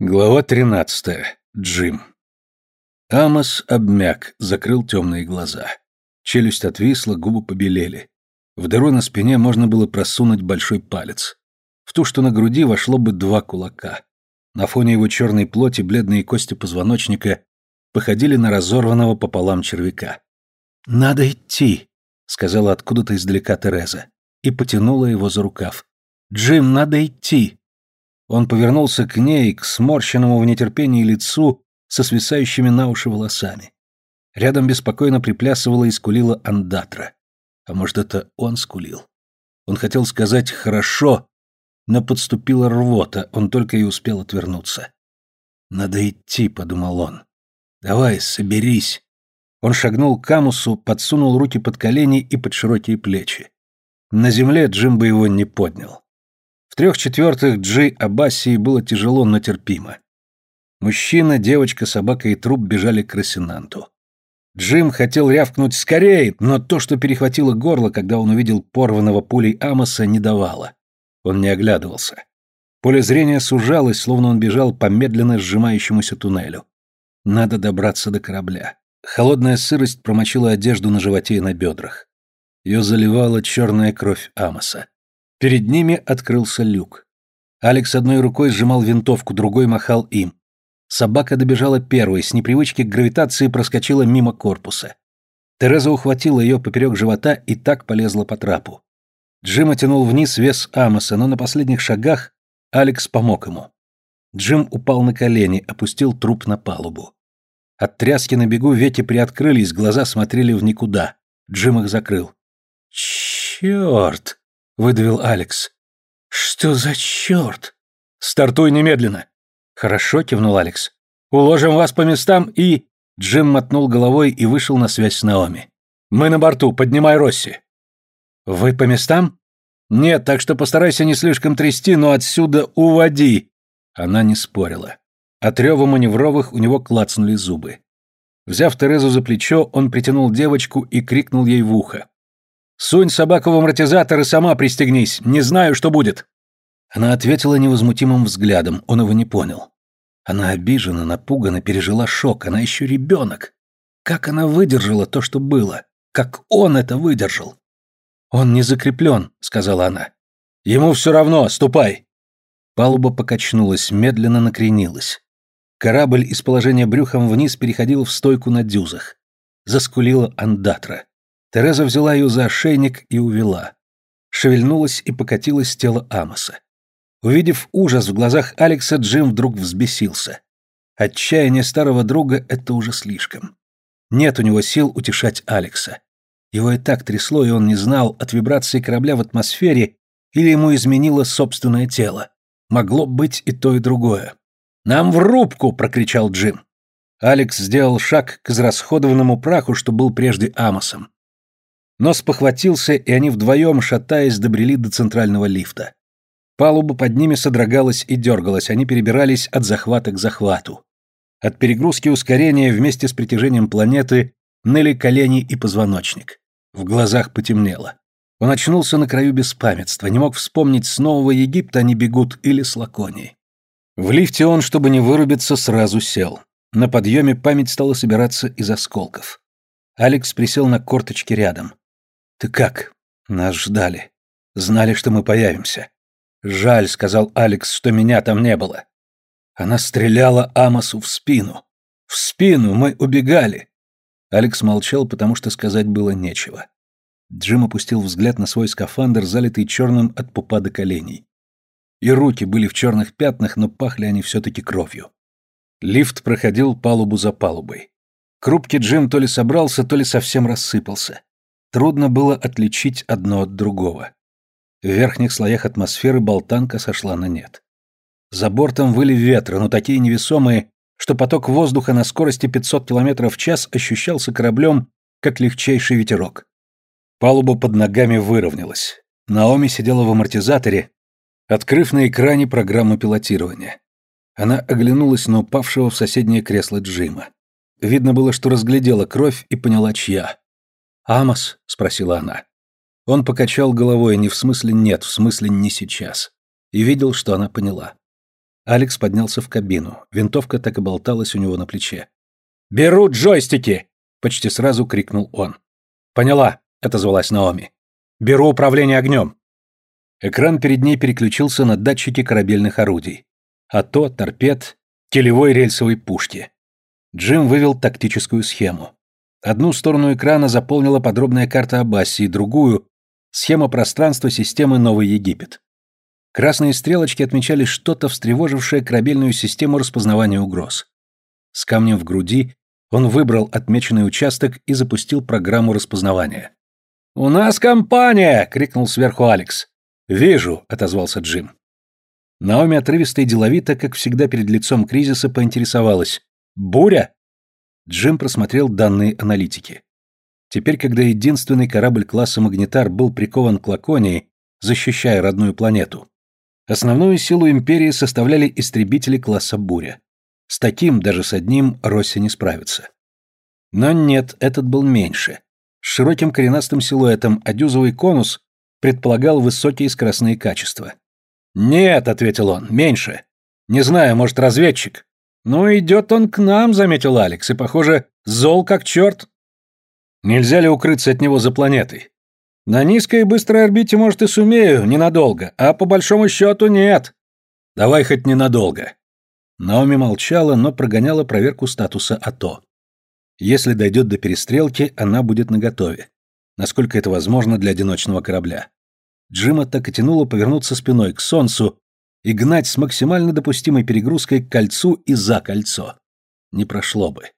Глава 13. Джим. Амос обмяк, закрыл темные глаза. Челюсть отвисла, губы побелели. В дыру на спине можно было просунуть большой палец. В ту, что на груди, вошло бы два кулака. На фоне его черной плоти бледные кости позвоночника походили на разорванного пополам червяка. «Надо идти», — сказала откуда-то издалека Тереза, и потянула его за рукав. «Джим, надо идти!» Он повернулся к ней, к сморщенному в нетерпении лицу со свисающими на уши волосами. Рядом беспокойно приплясывала и скулила андатра. А может, это он скулил? Он хотел сказать «хорошо», но подступила рвота, он только и успел отвернуться. «Надо идти», — подумал он. «Давай, соберись». Он шагнул к Камусу, подсунул руки под колени и под широкие плечи. На земле Джим бы его не поднял. В трех четвертых Джи Абасии было тяжело, но терпимо. Мужчина, девочка, собака и труп бежали к Росинанту. Джим хотел рявкнуть «скорей», но то, что перехватило горло, когда он увидел порванного пулей Амоса, не давало. Он не оглядывался. Поле зрения сужалось, словно он бежал по медленно сжимающемуся туннелю. Надо добраться до корабля. Холодная сырость промочила одежду на животе и на бедрах. Ее заливала черная кровь Амоса. Перед ними открылся люк. Алекс одной рукой сжимал винтовку, другой махал им. Собака добежала первой, с непривычки к гравитации проскочила мимо корпуса. Тереза ухватила ее поперек живота и так полезла по трапу. Джим оттянул вниз вес Амоса, но на последних шагах Алекс помог ему. Джим упал на колени, опустил труп на палубу. От тряски на бегу веки приоткрылись, глаза смотрели в никуда. Джим их закрыл. «Черт!» — выдавил Алекс. «Что за черт?» «Стартуй немедленно!» «Хорошо», — кивнул Алекс. «Уложим вас по местам и...» Джим мотнул головой и вышел на связь с Наоми. «Мы на борту, поднимай Росси». «Вы по местам?» «Нет, так что постарайся не слишком трясти, но отсюда уводи!» Она не спорила. От рева маневровых у него клацнули зубы. Взяв Терезу за плечо, он притянул девочку и крикнул ей в ухо. Сунь собаку в амортизатор и сама пристегнись. Не знаю, что будет. Она ответила невозмутимым взглядом. Он его не понял. Она обижена, напугана, пережила шок. Она еще ребенок. Как она выдержала то, что было? Как он это выдержал? Он не закреплен, сказала она. Ему все равно, ступай. Палуба покачнулась, медленно накренилась. Корабль из положения брюхом вниз переходил в стойку на дюзах. Заскулила андатра. Тереза взяла ее за ошейник и увела. Шевельнулась и покатилось тело Амоса. Увидев ужас в глазах Алекса, Джим вдруг взбесился. Отчаяние старого друга — это уже слишком. Нет у него сил утешать Алекса. Его и так трясло, и он не знал, от вибрации корабля в атмосфере или ему изменило собственное тело. Могло быть и то, и другое. «Нам в рубку!» — прокричал Джим. Алекс сделал шаг к израсходованному праху, что был прежде Амосом но спохватился, и они вдвоем, шатаясь, добрели до центрального лифта. Палуба под ними содрогалась и дергалась, они перебирались от захвата к захвату. От перегрузки ускорения вместе с притяжением планеты ныли колени и позвоночник. В глазах потемнело. Он очнулся на краю беспамятства, не мог вспомнить, с Нового Египта они бегут или с Лаконии. В лифте он, чтобы не вырубиться, сразу сел. На подъеме память стала собираться из осколков. Алекс присел на корточки рядом. «Ты как?» «Нас ждали. Знали, что мы появимся». «Жаль», — сказал Алекс, — «что меня там не было». Она стреляла Амосу в спину. «В спину! Мы убегали!» Алекс молчал, потому что сказать было нечего. Джим опустил взгляд на свой скафандр, залитый черным от пупа до коленей. И руки были в черных пятнах, но пахли они все-таки кровью. Лифт проходил палубу за палубой. Крупки Джим то ли собрался, то ли совсем рассыпался. Трудно было отличить одно от другого. В верхних слоях атмосферы болтанка сошла на нет. За бортом выли ветры, но такие невесомые, что поток воздуха на скорости 500 км в час ощущался кораблем, как легчайший ветерок. Палуба под ногами выровнялась. Наоми сидела в амортизаторе, открыв на экране программу пилотирования. Она оглянулась на упавшего в соседнее кресло Джима. Видно было, что разглядела кровь и поняла, чья. «Амос?» — спросила она. Он покачал головой, не в смысле «нет», в смысле «не сейчас». И видел, что она поняла. Алекс поднялся в кабину. Винтовка так и болталась у него на плече. «Беру джойстики!» — почти сразу крикнул он. «Поняла», — отозвалась Наоми. «Беру управление огнем». Экран перед ней переключился на датчики корабельных орудий. АТО, торпед, телевой рельсовой пушки. Джим вывел тактическую схему. Одну сторону экрана заполнила подробная карта Абассии, другую — схема пространства системы Новый Египет. Красные стрелочки отмечали что-то, встревожившее корабельную систему распознавания угроз. С камнем в груди он выбрал отмеченный участок и запустил программу распознавания. «У нас компания!» — крикнул сверху Алекс. «Вижу», — отозвался Джим. Наоми отрывисто и деловито, как всегда перед лицом кризиса, поинтересовалась. «Буря?» Джим просмотрел данные аналитики. Теперь, когда единственный корабль класса «Магнитар» был прикован к Лаконии, защищая родную планету, основную силу Империи составляли истребители класса «Буря». С таким, даже с одним, Росси не справится. Но нет, этот был меньше. С широким коренастым силуэтом, а конус предполагал высокие скоростные качества. «Нет», — ответил он, — «меньше. Не знаю, может, разведчик». «Ну, идет он к нам», — заметил Алекс, — «и, похоже, зол как черт». «Нельзя ли укрыться от него за планетой?» «На низкой и быстрой орбите, может, и сумею, ненадолго, а по большому счету нет». «Давай хоть ненадолго». Наоми молчала, но прогоняла проверку статуса АТО. Если дойдет до перестрелки, она будет наготове. Насколько это возможно для одиночного корабля. Джима так и тянуло повернуться спиной к солнцу и гнать с максимально допустимой перегрузкой к кольцу и за кольцо. Не прошло бы.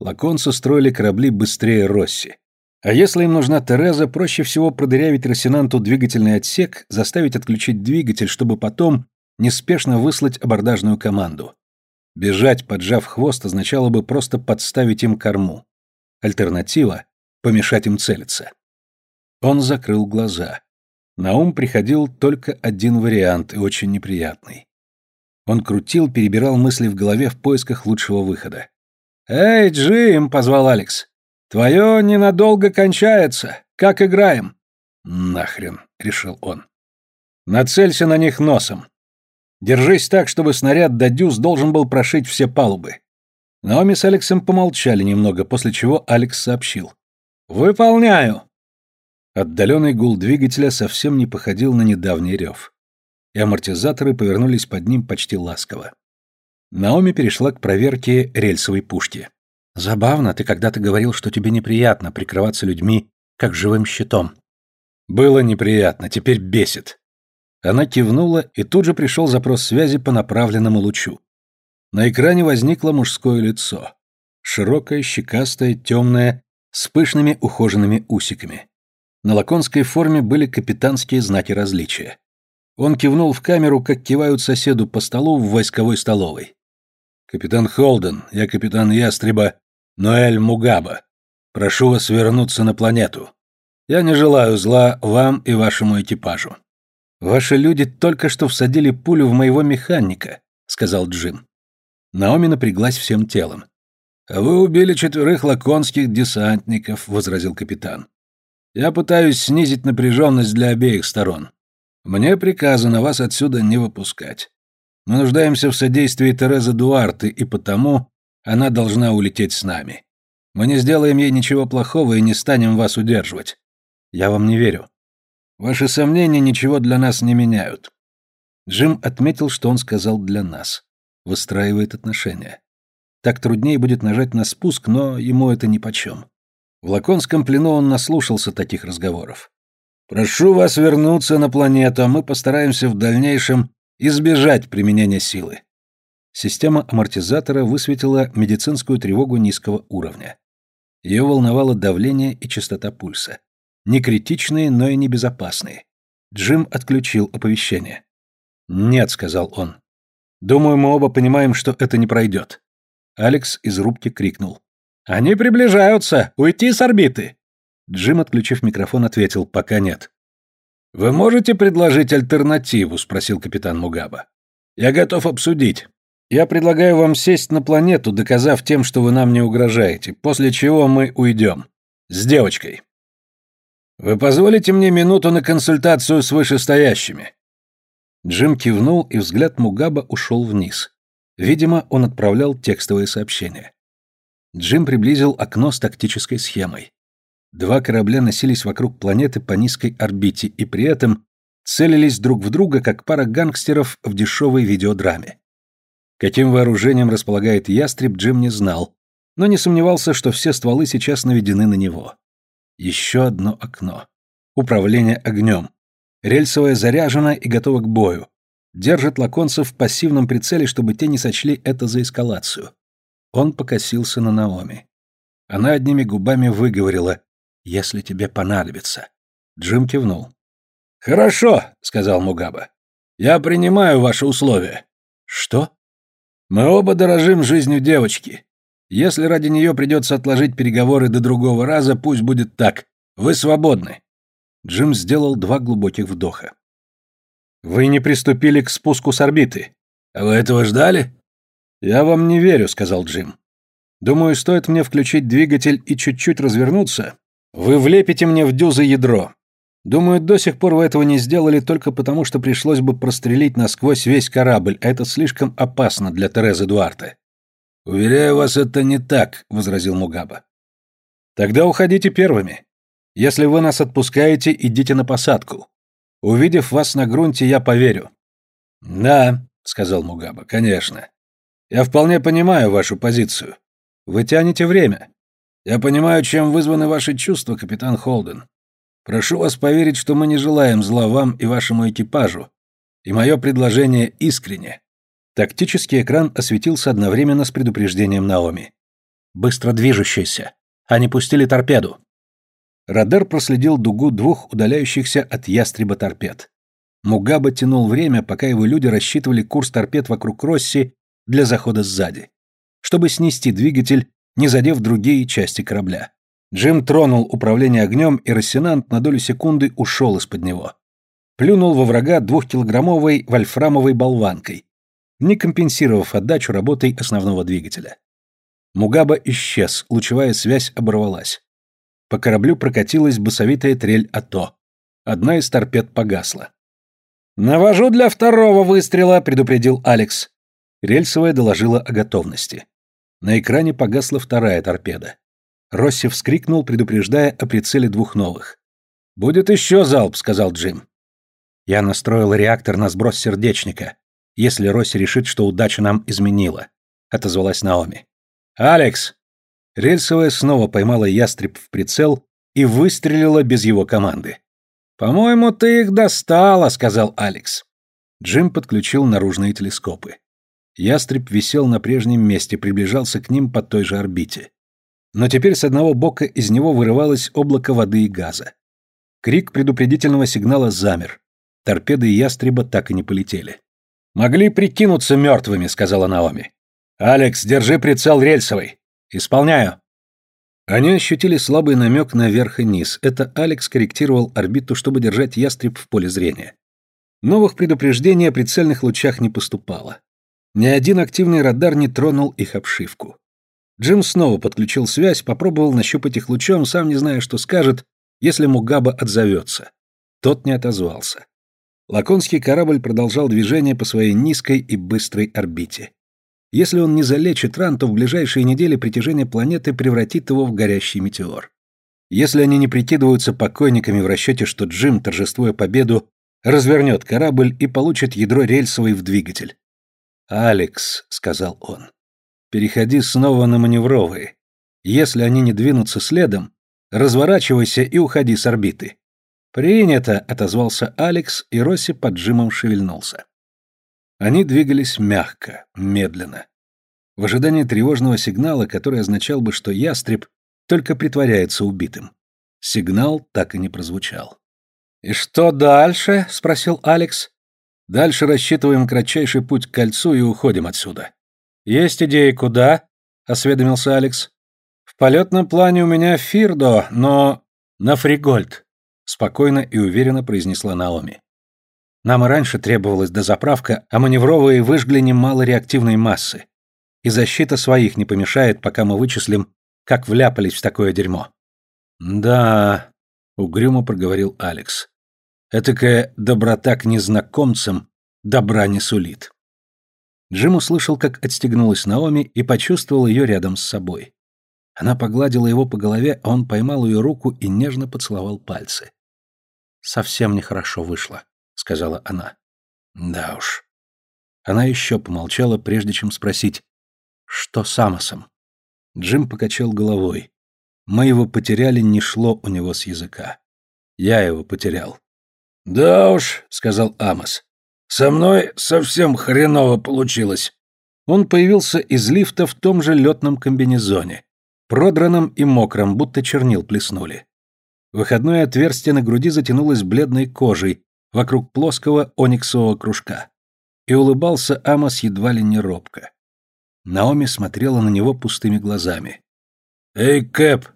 Лаконцы строили корабли быстрее Росси. А если им нужна Тереза, проще всего продырявить Росинанту двигательный отсек, заставить отключить двигатель, чтобы потом неспешно выслать абордажную команду. Бежать, поджав хвост, означало бы просто подставить им корму. Альтернатива — помешать им целиться. Он закрыл глаза. На ум приходил только один вариант, и очень неприятный. Он крутил, перебирал мысли в голове в поисках лучшего выхода. «Эй, Джим!» — позвал Алекс. «Твое ненадолго кончается. Как играем?» «Нахрен!» — решил он. «Нацелься на них носом. Держись так, чтобы снаряд до дюз должен был прошить все палубы». Наоми с Алексом помолчали немного, после чего Алекс сообщил. «Выполняю!» Отдаленный гул двигателя совсем не походил на недавний рев. И амортизаторы повернулись под ним почти ласково. Наоми перешла к проверке рельсовой пушки. «Забавно, ты когда-то говорил, что тебе неприятно прикрываться людьми, как живым щитом». «Было неприятно, теперь бесит». Она кивнула, и тут же пришел запрос связи по направленному лучу. На экране возникло мужское лицо. Широкое, щекастое, темное, с пышными ухоженными усиками. На лаконской форме были капитанские знаки различия. Он кивнул в камеру, как кивают соседу по столу в войсковой столовой. «Капитан Холден, я капитан Ястреба Ноэль Мугаба. Прошу вас вернуться на планету. Я не желаю зла вам и вашему экипажу». «Ваши люди только что всадили пулю в моего механика», — сказал Джим. Наоми напряглась всем телом. «Вы убили четверых лаконских десантников», — возразил капитан. Я пытаюсь снизить напряженность для обеих сторон. Мне приказано вас отсюда не выпускать. Мы нуждаемся в содействии Терезы Дуарты, и потому она должна улететь с нами. Мы не сделаем ей ничего плохого и не станем вас удерживать. Я вам не верю. Ваши сомнения ничего для нас не меняют. Джим отметил, что он сказал «для нас». Выстраивает отношения. Так труднее будет нажать на спуск, но ему это нипочем. В лаконском плену он наслушался таких разговоров. «Прошу вас вернуться на планету, мы постараемся в дальнейшем избежать применения силы». Система амортизатора высветила медицинскую тревогу низкого уровня. Ее волновало давление и частота пульса. Не критичные, но и не безопасные. Джим отключил оповещение. «Нет», — сказал он. «Думаю, мы оба понимаем, что это не пройдет». Алекс из рубки крикнул. «Они приближаются! Уйти с орбиты!» Джим, отключив микрофон, ответил «пока нет». «Вы можете предложить альтернативу?» — спросил капитан Мугаба. «Я готов обсудить. Я предлагаю вам сесть на планету, доказав тем, что вы нам не угрожаете, после чего мы уйдем. С девочкой. Вы позволите мне минуту на консультацию с вышестоящими?» Джим кивнул, и взгляд Мугаба ушел вниз. Видимо, он отправлял текстовые сообщения. Джим приблизил окно с тактической схемой. Два корабля носились вокруг планеты по низкой орбите и при этом целились друг в друга, как пара гангстеров в дешевой видеодраме. Каким вооружением располагает ястреб, Джим не знал, но не сомневался, что все стволы сейчас наведены на него. Еще одно окно. Управление огнем. Рельсовая заряжена и готова к бою. Держит лаконцев в пассивном прицеле, чтобы те не сочли это за эскалацию. Он покосился на Наоми. Она одними губами выговорила «Если тебе понадобится». Джим кивнул. «Хорошо», — сказал Мугаба. «Я принимаю ваши условия». «Что?» «Мы оба дорожим жизнью девочки. Если ради нее придется отложить переговоры до другого раза, пусть будет так. Вы свободны». Джим сделал два глубоких вдоха. «Вы не приступили к спуску с орбиты. А вы этого ждали?» «Я вам не верю», — сказал Джим. «Думаю, стоит мне включить двигатель и чуть-чуть развернуться, вы влепите мне в дюзы ядро. Думаю, до сих пор вы этого не сделали только потому, что пришлось бы прострелить насквозь весь корабль, а это слишком опасно для Терезы Дуарте. Уверяю вас, это не так, возразил Мугаба. Тогда уходите первыми. Если вы нас отпускаете, идите на посадку. Увидев вас на грунте, я поверю. Да, сказал Мугаба, конечно. Я вполне понимаю вашу позицию. Вы тянете время. Я понимаю, чем вызваны ваши чувства, капитан Холден. Прошу вас поверить, что мы не желаем зла вам и вашему экипажу, и мое предложение искренне». Тактический экран осветился одновременно с предупреждением Наоми. «Быстро движущийся. Они пустили торпеду». Радар проследил дугу двух удаляющихся от ястреба торпед. Мугаба тянул время, пока его люди рассчитывали курс торпед вокруг Росси для захода сзади. Чтобы снести двигатель, не задев другие части корабля. Джим тронул управление огнем, и Рассенант на долю секунды ушел из-под него. Плюнул во врага двухкилограммовой вольфрамовой болванкой, не компенсировав отдачу работой основного двигателя. Мугаба исчез, лучевая связь оборвалась. По кораблю прокатилась басовитая трель АТО. Одна из торпед погасла. «Навожу для второго выстрела», — предупредил Алекс. Рельсовая доложила о готовности. На экране погасла вторая торпеда. Росси вскрикнул, предупреждая о прицеле двух новых. «Будет еще залп», — сказал Джим. «Я настроил реактор на сброс сердечника, если Росси решит, что удача нам изменила», — отозвалась Наоми. «Алекс!» Рельсовая снова поймала ястреб в прицел и выстрелила без его команды. «По-моему, ты их достала», — сказал Алекс. Джим подключил наружные телескопы. Ястреб висел на прежнем месте, приближался к ним по той же орбите. Но теперь с одного бока из него вырывалось облако воды и газа. Крик предупредительного сигнала замер. Торпеды ястреба так и не полетели. «Могли прикинуться мертвыми», — сказала Наоми. «Алекс, держи прицел рельсовый». «Исполняю». Они ощутили слабый намек на верх и низ. Это Алекс корректировал орбиту, чтобы держать ястреб в поле зрения. Новых предупреждений о прицельных лучах не поступало. Ни один активный радар не тронул их обшивку. Джим снова подключил связь, попробовал нащупать их лучом, сам не зная, что скажет, если Мугаба отзовется. Тот не отозвался. Лаконский корабль продолжал движение по своей низкой и быстрой орбите. Если он не залечит ран, то в ближайшие недели притяжение планеты превратит его в горящий метеор. Если они не прикидываются покойниками в расчете, что Джим, торжествуя победу, развернет корабль и получит ядро рельсовой в двигатель. «Алекс», — сказал он, — «переходи снова на маневровые. Если они не двинутся следом, разворачивайся и уходи с орбиты». «Принято», — отозвался Алекс, и Росси под Джимом шевельнулся. Они двигались мягко, медленно. В ожидании тревожного сигнала, который означал бы, что ястреб только притворяется убитым. Сигнал так и не прозвучал. «И что дальше?» — спросил Алекс. Дальше рассчитываем кратчайший путь к кольцу и уходим отсюда. Есть идеи куда? осведомился Алекс. В полетном плане у меня Фирдо, но на Фригольд, спокойно и уверенно произнесла Наоми. Нам и раньше требовалась дозаправка, а маневровые выжгли немало реактивной массы. И защита своих не помешает, пока мы вычислим, как вляпались в такое дерьмо. Да, угрюмо проговорил Алекс. Этакая доброта к незнакомцам добра не сулит. Джим услышал, как отстегнулась Наоми и почувствовал ее рядом с собой. Она погладила его по голове, а он поймал ее руку и нежно поцеловал пальцы. «Совсем нехорошо вышло», — сказала она. «Да уж». Она еще помолчала, прежде чем спросить, «Что с Амосом?» Джим покачал головой. «Мы его потеряли, не шло у него с языка. Я его потерял». «Да уж», — сказал Амос, — «со мной совсем хреново получилось». Он появился из лифта в том же летном комбинезоне, продранном и мокром, будто чернил плеснули. Выходное отверстие на груди затянулось бледной кожей вокруг плоского ониксового кружка. И улыбался Амос едва ли не робко. Наоми смотрела на него пустыми глазами. «Эй, Кэп,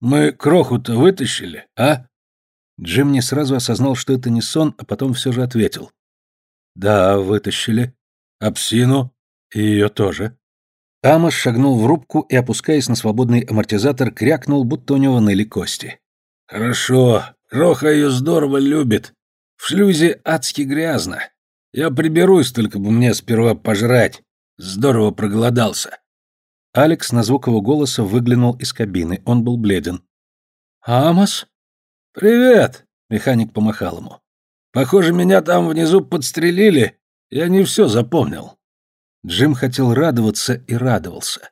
мы кроху-то вытащили, а?» Джим не сразу осознал, что это не сон, а потом все же ответил. «Да, вытащили. А псину? И ее тоже». Амос шагнул в рубку и, опускаясь на свободный амортизатор, крякнул, будто у него ныли кости. «Хорошо. Кроха ее здорово любит. В шлюзе адски грязно. Я приберусь, только бы мне сперва пожрать. Здорово проголодался». Алекс на звук его голоса выглянул из кабины. Он был бледен. «Амос?» «Привет!» — механик помахал ему. «Похоже, меня там внизу подстрелили. Я не все запомнил». Джим хотел радоваться и радовался.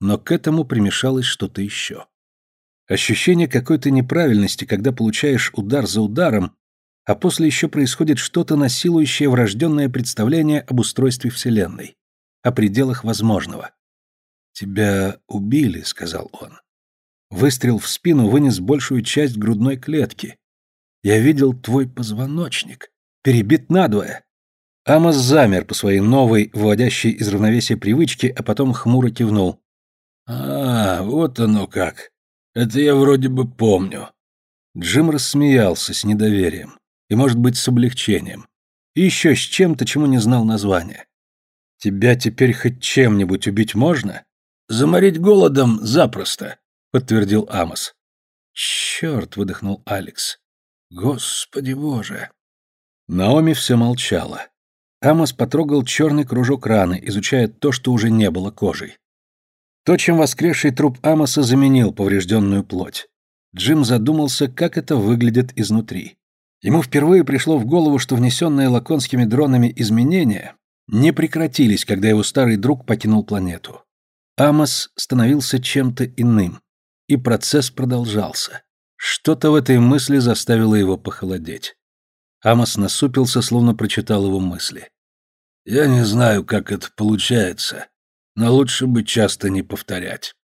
Но к этому примешалось что-то еще. Ощущение какой-то неправильности, когда получаешь удар за ударом, а после еще происходит что-то, насилующее врожденное представление об устройстве Вселенной, о пределах возможного. «Тебя убили», — сказал он. Выстрел в спину вынес большую часть грудной клетки. Я видел твой позвоночник, перебит надвое. Амос замер по своей новой, выводящей из равновесия привычке, а потом хмуро кивнул. «А, вот оно как. Это я вроде бы помню». Джим рассмеялся с недоверием и, может быть, с облегчением. И еще с чем-то, чему не знал названия. «Тебя теперь хоть чем-нибудь убить можно?» «Заморить голодом запросто», — подтвердил Амос. «Черт!» — выдохнул Алекс. «Господи боже!» Наоми все молчала. Амос потрогал черный кружок раны, изучая то, что уже не было кожей. То, чем воскресший труп Амоса заменил поврежденную плоть. Джим задумался, как это выглядит изнутри. Ему впервые пришло в голову, что внесенные лаконскими дронами изменения не прекратились, когда его старый друг покинул планету. Амос становился чем-то иным. И процесс продолжался. Что-то в этой мысли заставило его похолодеть. Амос насупился, словно прочитал его мысли. «Я не знаю, как это получается, но лучше бы часто не повторять».